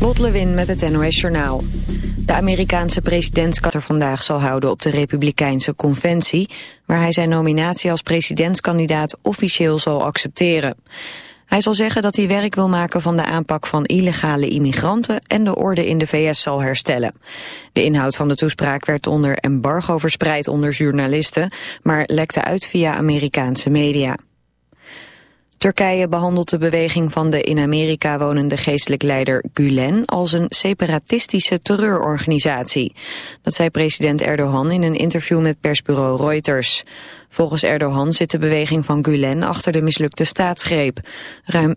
Lot met het NOS Journaal. De Amerikaanse president er vandaag zal houden op de Republikeinse Conventie... waar hij zijn nominatie als presidentskandidaat officieel zal accepteren. Hij zal zeggen dat hij werk wil maken van de aanpak van illegale immigranten... en de orde in de VS zal herstellen. De inhoud van de toespraak werd onder embargo verspreid onder journalisten... maar lekte uit via Amerikaanse media. Turkije behandelt de beweging van de in Amerika wonende geestelijk leider Gulen als een separatistische terreurorganisatie. Dat zei president Erdogan in een interview met persbureau Reuters. Volgens Erdogan zit de beweging van Gulen achter de mislukte staatsgreep. Ruim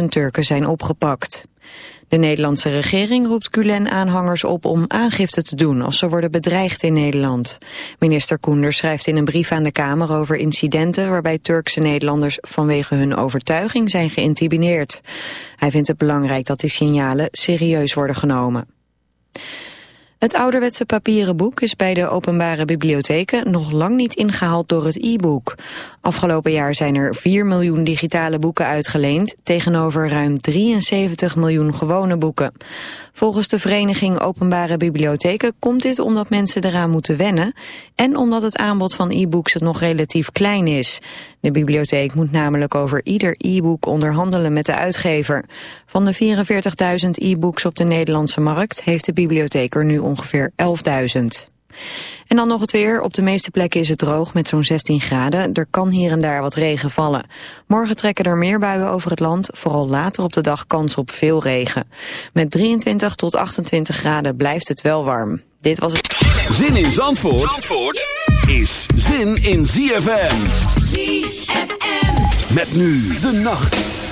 10.000 Turken zijn opgepakt. De Nederlandse regering roept Gulen-aanhangers op om aangifte te doen als ze worden bedreigd in Nederland. Minister Koenders schrijft in een brief aan de Kamer over incidenten waarbij Turkse Nederlanders vanwege hun overtuiging zijn geïntimideerd. Hij vindt het belangrijk dat die signalen serieus worden genomen. Het ouderwetse papieren boek is bij de openbare bibliotheken nog lang niet ingehaald door het e-book. Afgelopen jaar zijn er 4 miljoen digitale boeken uitgeleend tegenover ruim 73 miljoen gewone boeken. Volgens de vereniging Openbare Bibliotheken komt dit omdat mensen eraan moeten wennen en omdat het aanbod van e-books nog relatief klein is. De bibliotheek moet namelijk over ieder e-book onderhandelen met de uitgever. Van de 44.000 e-books op de Nederlandse markt heeft de bibliotheek er nu ongeveer 11.000. En dan nog het weer. Op de meeste plekken is het droog met zo'n 16 graden. Er kan hier en daar wat regen vallen. Morgen trekken er meer buien over het land. Vooral later op de dag kans op veel regen. Met 23 tot 28 graden blijft het wel warm. Dit was het... Zin in Zandvoort, Zandvoort is zin in ZFM. ZFM. Met nu de nacht.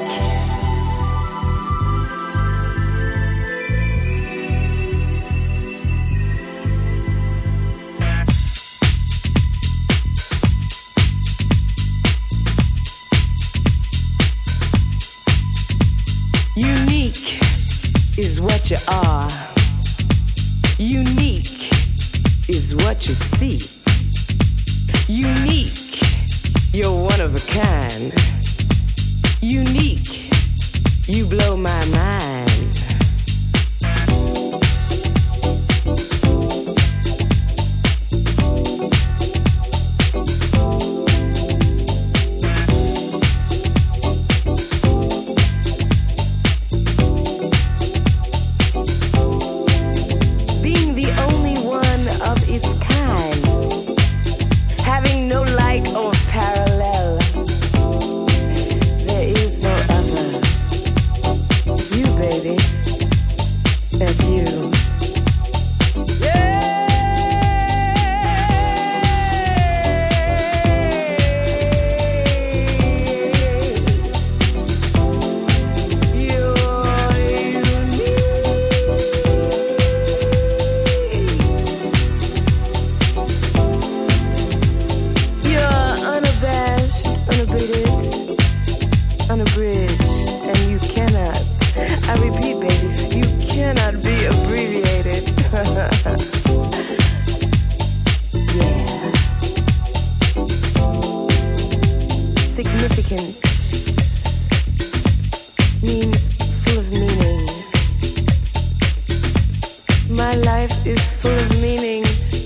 My life is full of meaning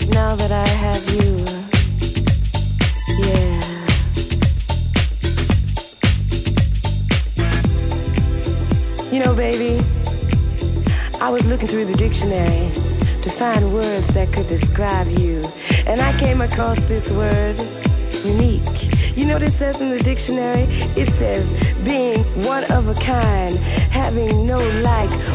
now that I have you. Yeah. You know, baby, I was looking through the dictionary to find words that could describe you, and I came across this word, unique. You know what it says in the dictionary? It says being one of a kind, having no like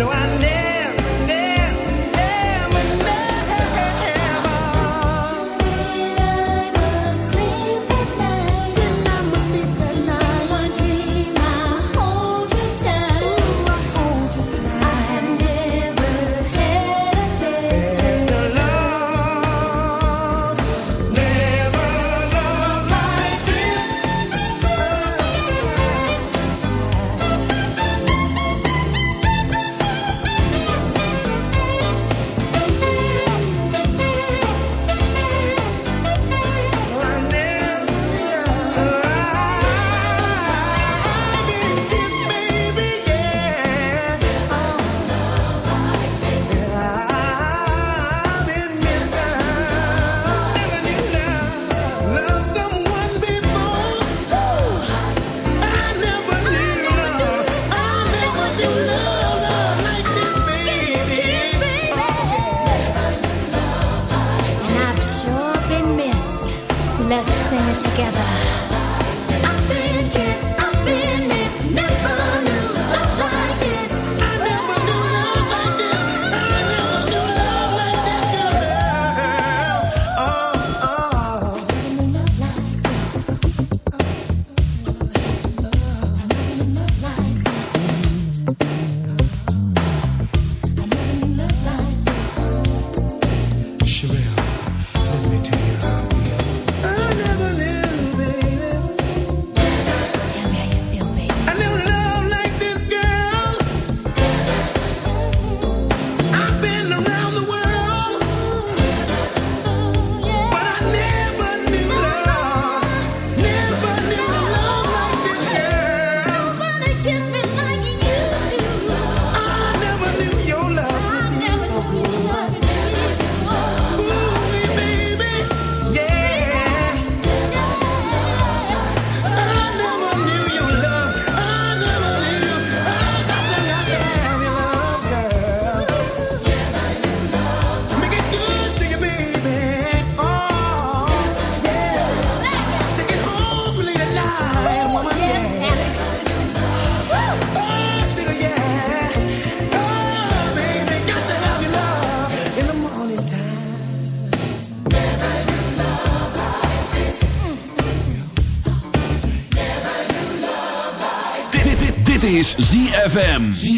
No, I never.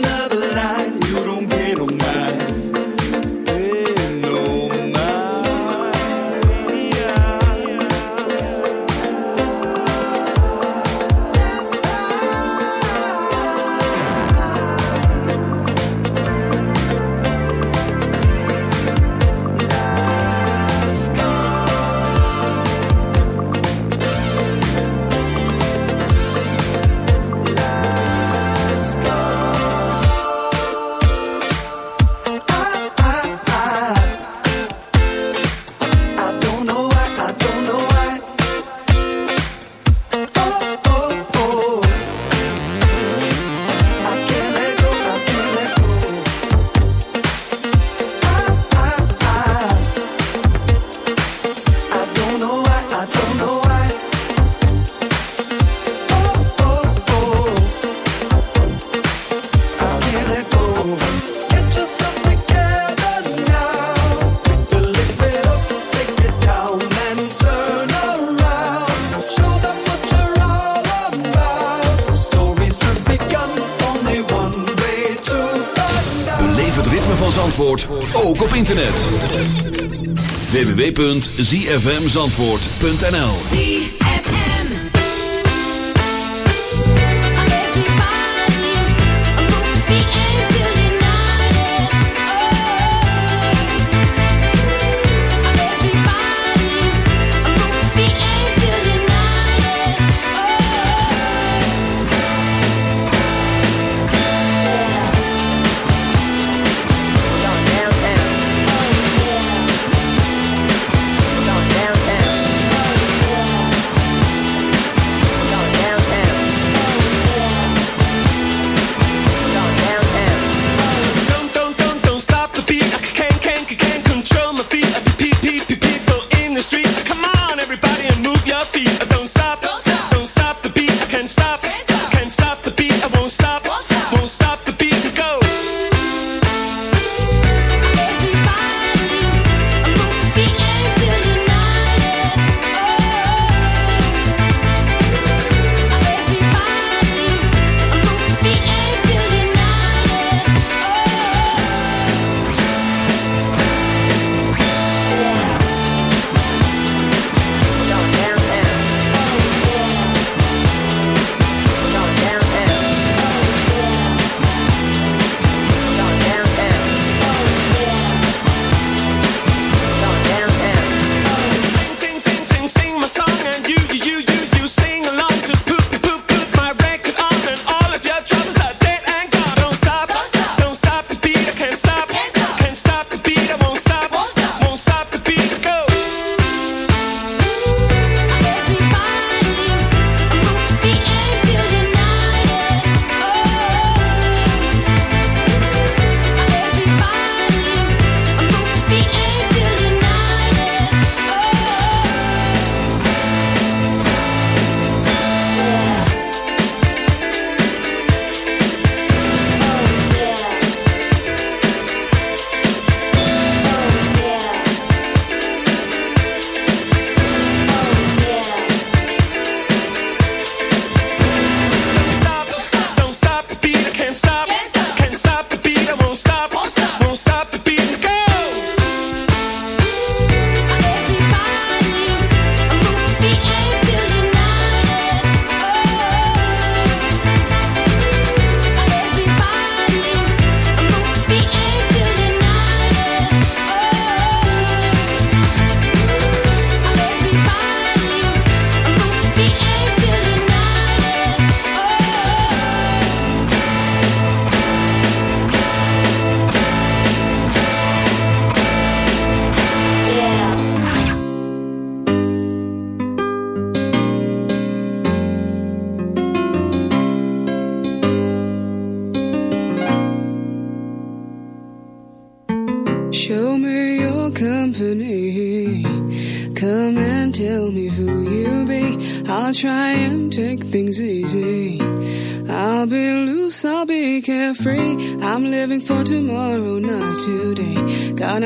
another life. www.zfmzandvoort.nl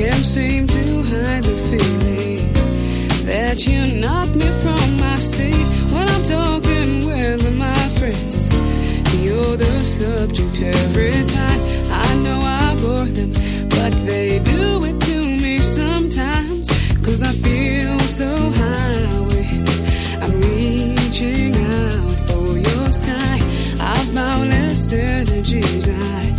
can't seem to hide the feeling that you knock me from my seat when I'm talking with my friends. You're the subject every time. I know I bore them, but they do it to me sometimes. Cause I feel so high. I'm reaching out for your sky. I've boundless energies.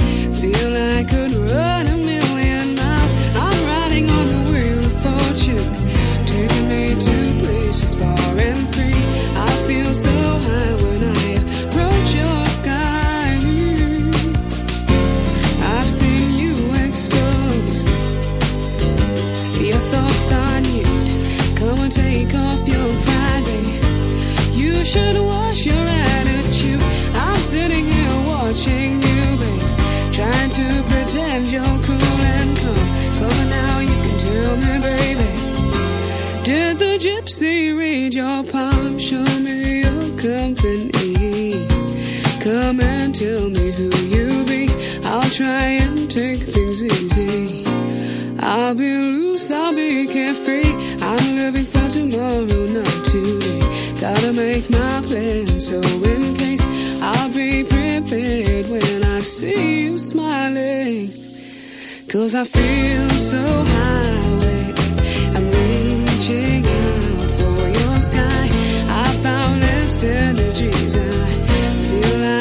make my plans. So in case I'll be prepared when I see you smiling. Cause I feel so high. I'm reaching out for your sky. I've found this energies. I feel like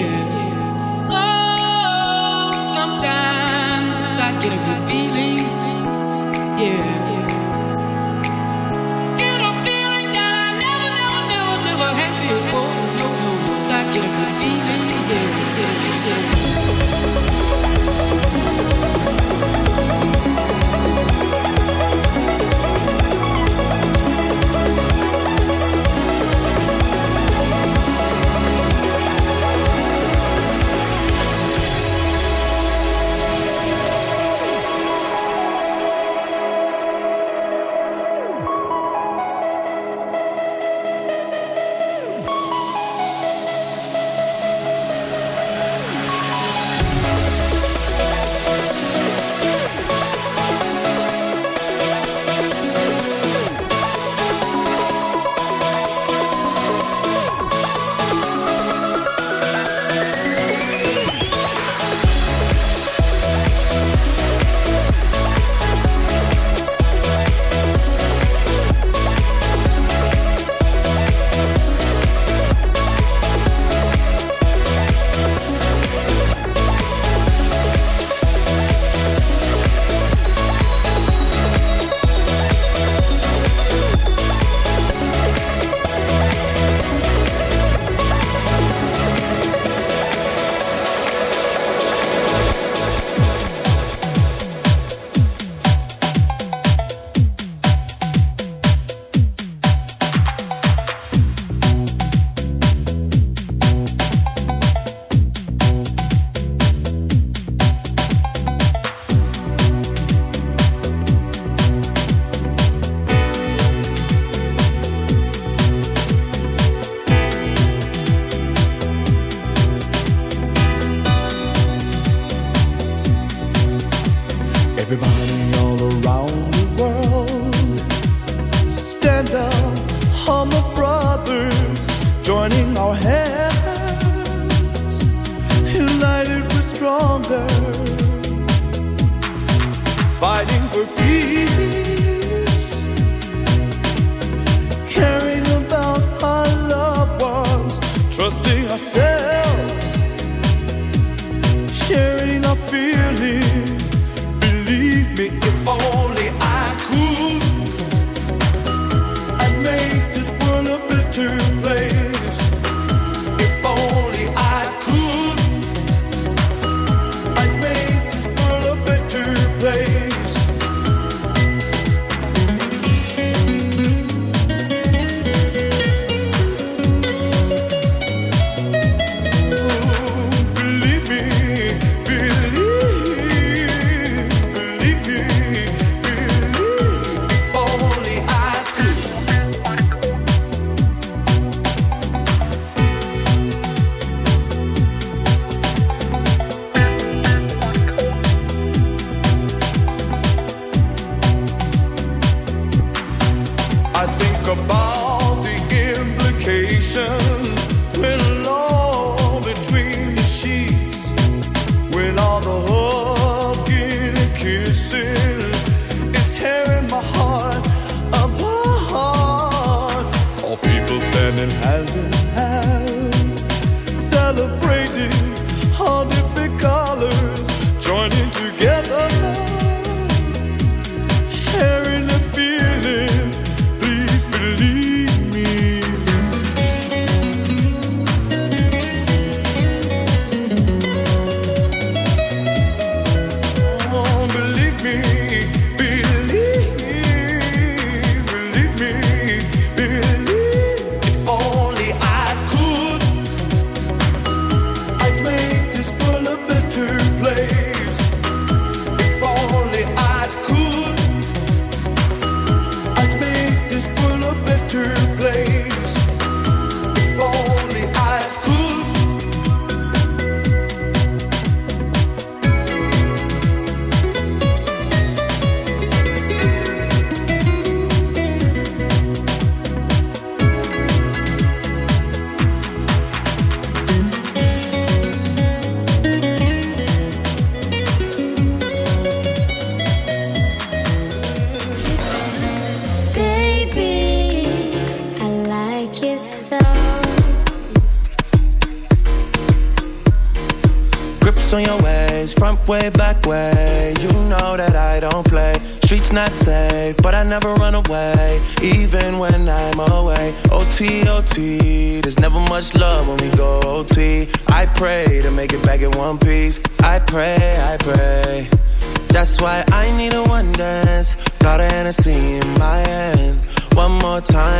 the oh. whole